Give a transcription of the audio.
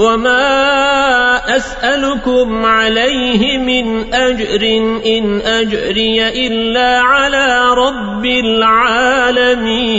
وما أسألكم عليه من أجر إن أجري إلا على رب العالمين